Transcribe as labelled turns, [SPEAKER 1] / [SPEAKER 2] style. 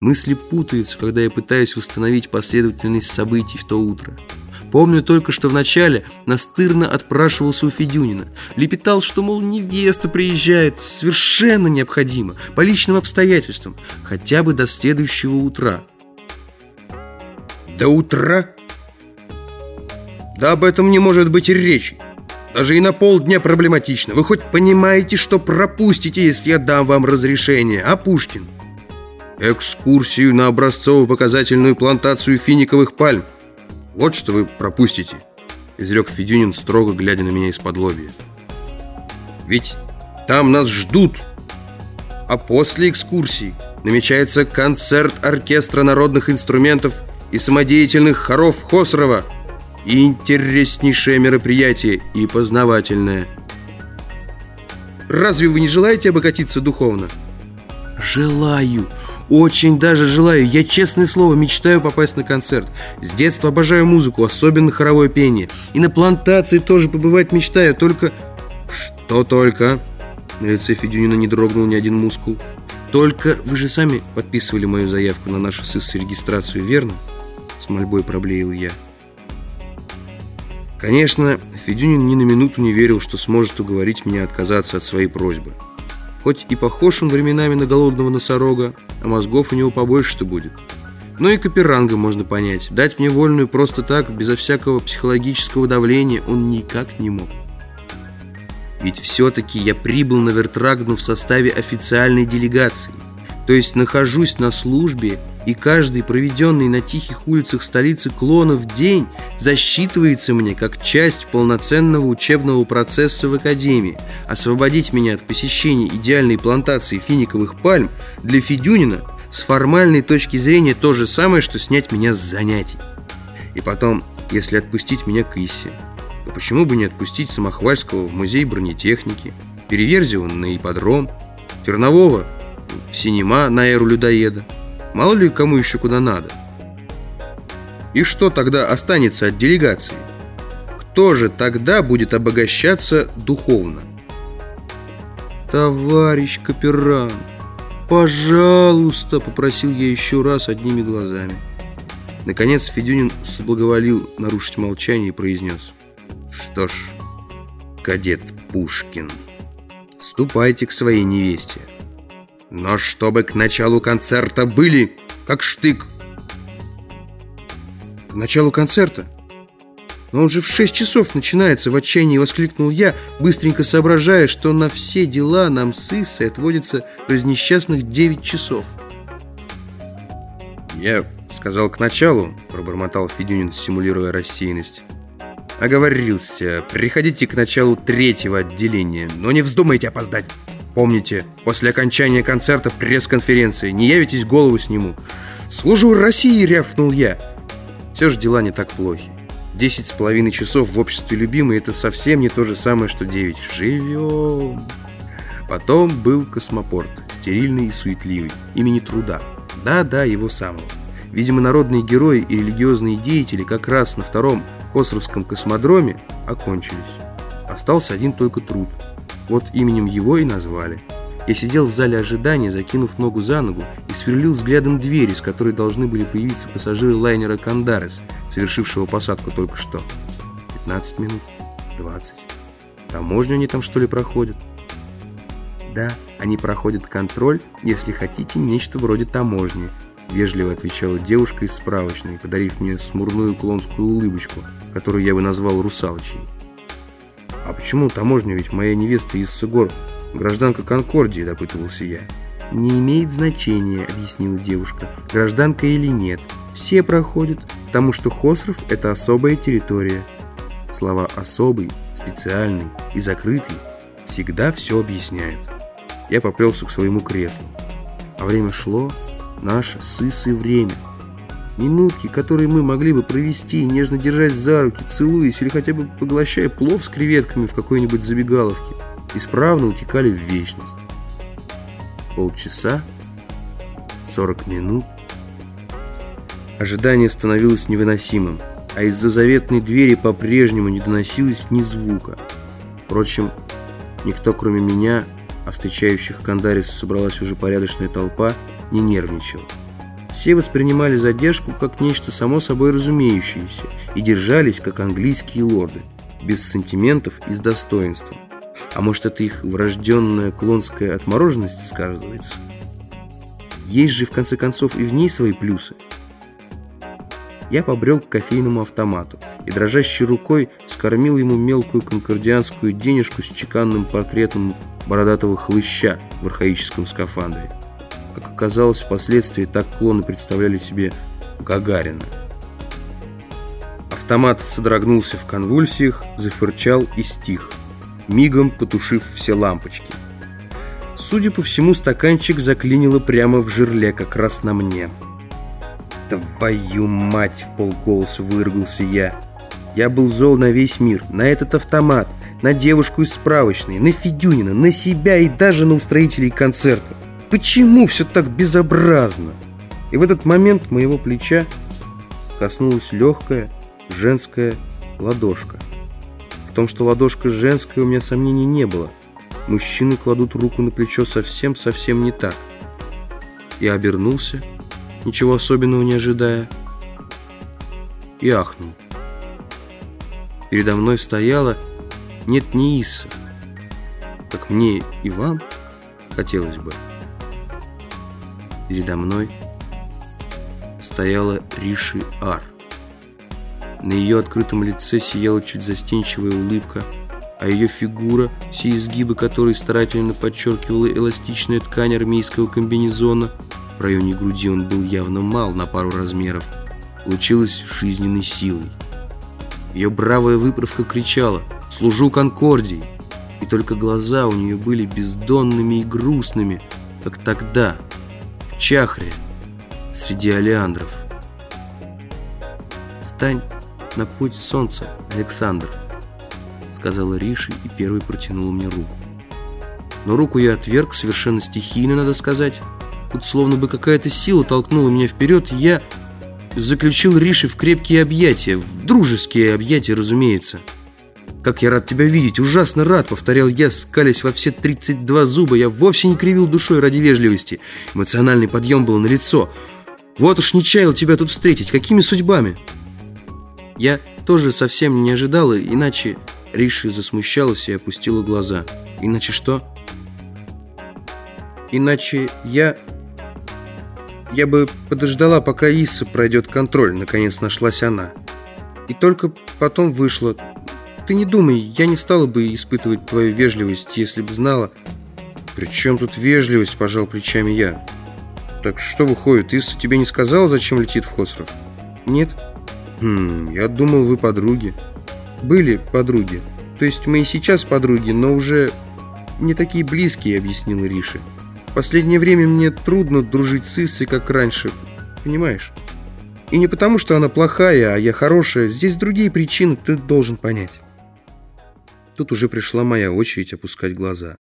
[SPEAKER 1] Мысли путаются, когда я пытаюсь восстановить последовательность событий в то утро. Помню только, что вначале настырно отпрашивался у Федюнина. Лепетал, что, мол, невеста приезжает, совершенно необходимо, по личным обстоятельствам, хотя бы до следующего утра.
[SPEAKER 2] До утра? Да об этом не может быть и речи. Даже и на полдня проблематично. Вы хоть понимаете, что пропустите, если я дам вам разрешение, а, Пушкин? Экскурсию на образцово-показательную плантацию финиковых пальм. Вот что вы пропустите, изрек Федюнин, строго глядя на меня из-под лобья. Ведь там нас ждут. А после экскурсии намечается концерт оркестра народных инструментов и самодеятельных хоров Хосрова – Интереснейшее мероприятие и познавательное. Разве вы не желаете обогатиться духовно?
[SPEAKER 1] Желаю. Очень даже желаю. Я, честное слово, мечтаю попасть на концерт. С детства обожаю музыку, особенно хоровое пение. И на плантации тоже побывать мечтаю, только...
[SPEAKER 2] Что только? На лице Федюнина не дрогнул ни один мускул.
[SPEAKER 1] Только вы же сами подписывали мою заявку на нашу СИС регистрацию, верно? С мольбой проблеял я.
[SPEAKER 2] Конечно, Федюнин ни на минуту не верил, что сможет уговорить меня отказаться от своей просьбы. Хоть и похож он временами на голодного носорога, а мозгов у него побольше-то будет. Но и Каперанга можно понять. Дать мне вольную просто так, безо всякого психологического давления, он никак не мог. Ведь все-таки я прибыл на Вертрагну в составе официальной делегации. То есть нахожусь на службе и каждый проведенный на тихих улицах столицы клонов день засчитывается мне как часть полноценного учебного процесса в академии. Освободить меня от посещения идеальной плантации финиковых пальм для Федюнина с формальной точки зрения то же самое, что снять меня с занятий. И потом, если отпустить меня к Иссе, то почему бы не отпустить Самохвальского в музей бронетехники, Переверзева на ипподром, Тернового в синема на эру людоеда? Мало ли кому еще куда надо. И что тогда останется от делегации? Кто же тогда будет обогащаться духовно?
[SPEAKER 1] «Товарищ Каперан, пожалуйста!» – попросил я еще раз одними глазами.
[SPEAKER 2] Наконец Федюнин соблаговолил нарушить молчание и произнес. «Что ж, кадет Пушкин, ступайте к своей невесте. Но чтобы к началу концерта были, как штык.
[SPEAKER 1] К началу концерта? Но он же в 6 часов начинается, в отчаянии воскликнул я, быстренько соображая, что на все дела нам с Иссой отводится разнесчастных 9 часов.
[SPEAKER 2] Я сказал к началу, пробормотал Федюнин, симулируя рассеянность. Оговорился. Приходите к началу третьего отделения, но не вздумайте опоздать. Помните, после окончания концерта пресс-конференции не явитесь, голову сниму. «Служу России!» — рявкнул я. Все же дела не так плохи. Десять с половиной часов в обществе любимой — это совсем не то же самое, что девять. Живем! Потом был космопорт, стерильный и суетливый, имени Труда. Да-да, его самого. Видимо, народные герои и религиозные деятели как раз на втором Косровском космодроме окончились. Остался один только труд — вот именем его и назвали. Я сидел в зале ожидания, закинув ногу за ногу, и сверлил взглядом двери, с которой должны были появиться пассажиры лайнера «Кандарес», совершившего посадку только что. 15 минут, 20. Таможню они там что ли проходят? Да, они проходят контроль, если хотите, нечто вроде таможни, вежливо отвечала девушка из справочной, подарив мне смурную клонскую улыбочку, которую я бы назвал русалочей. «А почему таможня? Ведь моя невеста из Сыгор, гражданка Конкордии», – допытывался я.
[SPEAKER 1] «Не имеет значения», – объяснила девушка, – «гражданка или нет. Все проходят, потому что Хосров – это особая территория». Слова «особый», «специальный» и «закрытый» всегда все объясняют. Я поплелся к своему креслу. А время шло, наше сысы время – Минутки, которые мы могли бы провести, нежно держась за руки, целуясь или хотя бы поглощая плов с креветками в какой-нибудь забегаловке, исправно утекали в вечность. Полчаса, сорок минут. Ожидание становилось невыносимым, а из-за заветной двери по-прежнему не доносилось ни звука. Впрочем, никто, кроме меня, а встречающих Кандарис собралась уже порядочная толпа, не нервничал. Все воспринимали задержку как нечто само собой разумеющееся и держались как английские лорды, без сантиментов и с достоинством. А может, это их врожденная клонская отмороженность сказывается? Есть же, в конце концов, и в ней свои плюсы. Я побрел к кофейному автомату и дрожащей рукой скормил ему мелкую конкордианскую денежку с чеканным портретом бородатого хлыща в архаическом скафандре. Как оказалось, впоследствии так клоны представляли себе Гагарина. Автомат содрогнулся в конвульсиях, зафырчал и стих, мигом потушив все лампочки. Судя по всему, стаканчик заклинило прямо в жерле, как раз на мне. «Твою мать!» — в полголоса выругался я. Я был зол на весь мир, на этот автомат, на девушку из справочной, на Федюнина, на себя и даже на устроителей концерта. Почему все так безобразно? И в этот момент моего плеча коснулась легкая женская ладошка. В том, что ладошка женская, у меня сомнений не было. Мужчины кладут руку на плечо совсем-совсем не так. Я обернулся, ничего особенного не ожидая, и ахнул. Передо мной стояла нет не Иса, как мне и вам хотелось бы. Передо мной стояла Риши Ар. На ее открытом лице сияла чуть застенчивая улыбка, а ее фигура, все изгибы которой старательно подчеркивала эластичная ткань армейского комбинезона, в районе груди он был явно мал на пару размеров, лучилась жизненной силой. Ее бравая выправка кричала «Служу Конкордии!» И только глаза у нее были бездонными и грустными, как тогда, Чахре, среди олеандров. «Стань на путь солнца, Александр», — сказала Риши и первой протянула мне руку. Но руку я отверг, совершенно стихийно, надо сказать. Тут словно бы какая-то сила толкнула меня вперед, и я заключил Риши в крепкие объятия, в дружеские объятия, разумеется. «Как я рад тебя видеть! Ужасно рад!» — повторял я, скалясь во все 32 зуба. Я вовсе не кривил душой ради вежливости. Эмоциональный подъем был налицо. «Вот уж не чаял тебя тут встретить! Какими судьбами?» Я тоже совсем не ожидала, иначе... Риши засмущалась и опустила глаза. «Иначе что?» «Иначе я...» Я бы подождала, пока Иса пройдет контроль, наконец нашлась она. И только потом вышла. Ты не думай, я не стала бы испытывать твою вежливость, если бы знала. При чем тут вежливость, пожал плечами я. Так что выходит, Иса тебе не сказала, зачем летит в Хосров? Нет? Хм, я думал, вы подруги. Были подруги. То есть мы и сейчас подруги, но уже не такие близкие, объяснила Риша последнее время мне трудно дружить с Иссой, как раньше. Понимаешь? И не потому, что она плохая, а я хорошая. Здесь другие причины, ты должен понять. Тут уже пришла моя очередь опускать глаза.